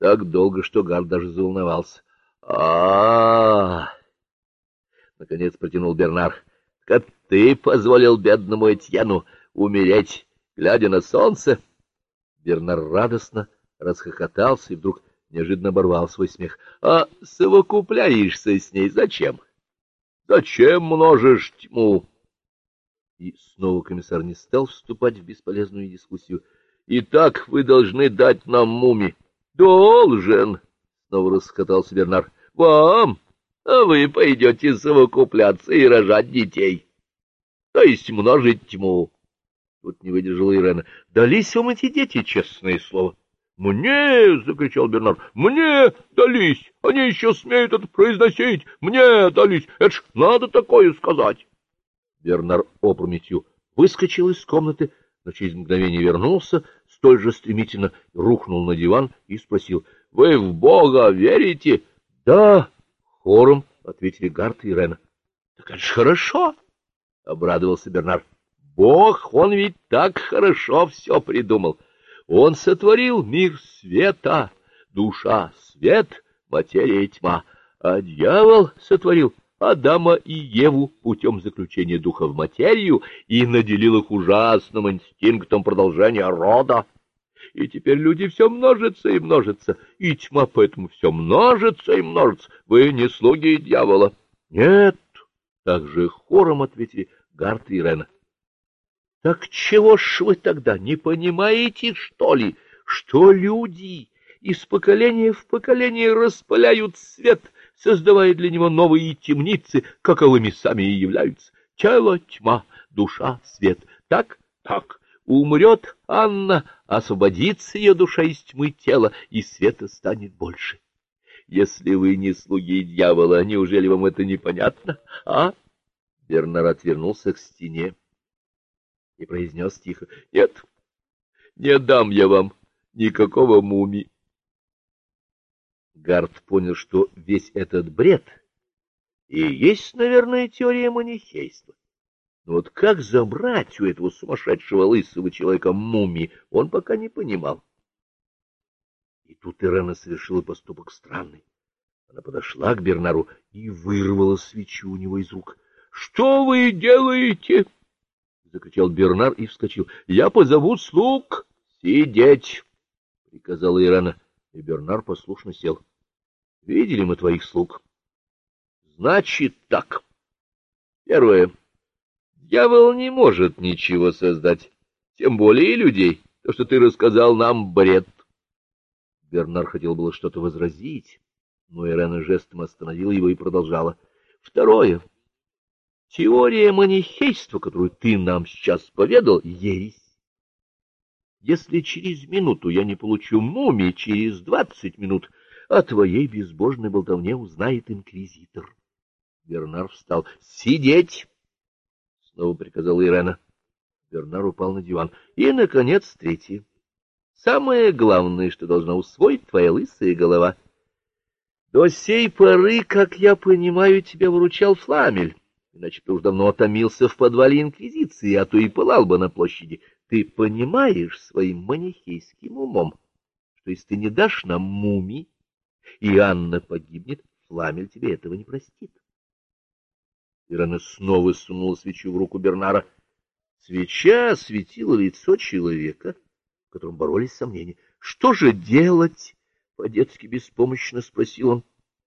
так долго, что Гард даже заволновался. а, -а, -а Наконец протянул Бернар. — Как ты позволил бедному Этьену умереть, глядя на солнце? Бернар радостно расхохотался и вдруг неожиданно оборвал свой смех. — А совокупляешься с ней зачем? — Зачем множишь тьму? И снова комиссар не стал вступать в бесполезную дискуссию. — Итак, вы должны дать нам муми. — Должен! — снова расхохотался Бернар. — Вам! А вы пойдете совокупляться и рожать детей. То есть множить тьму. Тут не выдержала Ирена. — Дались вам эти дети, честное слово. «Мне!» — закричал Бернар. «Мне дались! Они еще смеют это произносить! Мне дались! Это ж надо такое сказать!» Бернар опрометью выскочил из комнаты, но через мгновение вернулся, столь же стремительно рухнул на диван и спросил. — Вы в Бога верите? — Да, — хором ответили Гарт и Рена. — Так это ж хорошо! — обрадовался Бернар. — Бог, он ведь так хорошо все придумал! — он сотворил мир света, душа — свет, материя — тьма, а дьявол сотворил Адама и Еву путем заключения духа в материю и наделил их ужасным инстинктом продолжения рода. И теперь люди все множатся и множатся, и тьма поэтому все множится и множится. Вы не слуги дьявола. — Нет, — также хором ответили Гарт и Рена. Так чего ж вы тогда не понимаете, что ли, что люди из поколения в поколение распыляют свет, создавая для него новые темницы, каковыми сами и являются? Тело — тьма, душа — свет. Так, так, умрет Анна, освободится ее душа из тьмы тела, и света станет больше. Если вы не слуги дьявола, неужели вам это непонятно, а? Бернар отвернулся к стене и произнес тихо, — Нет, не дам я вам никакого муми. Гард понял, что весь этот бред и есть, наверное, теория манихейства. Но вот как забрать у этого сумасшедшего лысого человека муми, он пока не понимал. И тут Ирена совершила поступок странный. Она подошла к Бернару и вырвала свечу у него из рук. — Что вы делаете? —— закричал Бернар и вскочил. — Я позову слуг. — Сидеть! — приказала Ирана, и Бернар послушно сел. — Видели мы твоих слуг? — Значит так. Первое. Дьявол не может ничего создать, тем более людей. То, что ты рассказал нам, бред. Бернар хотел было что-то возразить, но Ирена жестом остановила его и продолжала. — Второе. Теория манихейства, которую ты нам сейчас поведал, ересь. Если через минуту я не получу мумии, через двадцать минут о твоей безбожной болтовне узнает инквизитор. Бернар встал. — Сидеть! — снова приказала Ирена. Бернар упал на диван. И, наконец, третье. Самое главное, что должна усвоить твоя лысая голова. До сей поры, как я понимаю, тебя выручал Фламель иначе ты уж давно отомился в подвале Инквизиции, а то и пылал бы на площади. Ты понимаешь своим манихейским умом, что если ты не дашь нам мумий, и Анна погибнет, Фламель тебе этого не простит. Ирана снова сунула свечу в руку Бернара. Свеча осветила лицо человека, в котором боролись сомнения. — Что же делать? — по-детски беспомощно спросил он.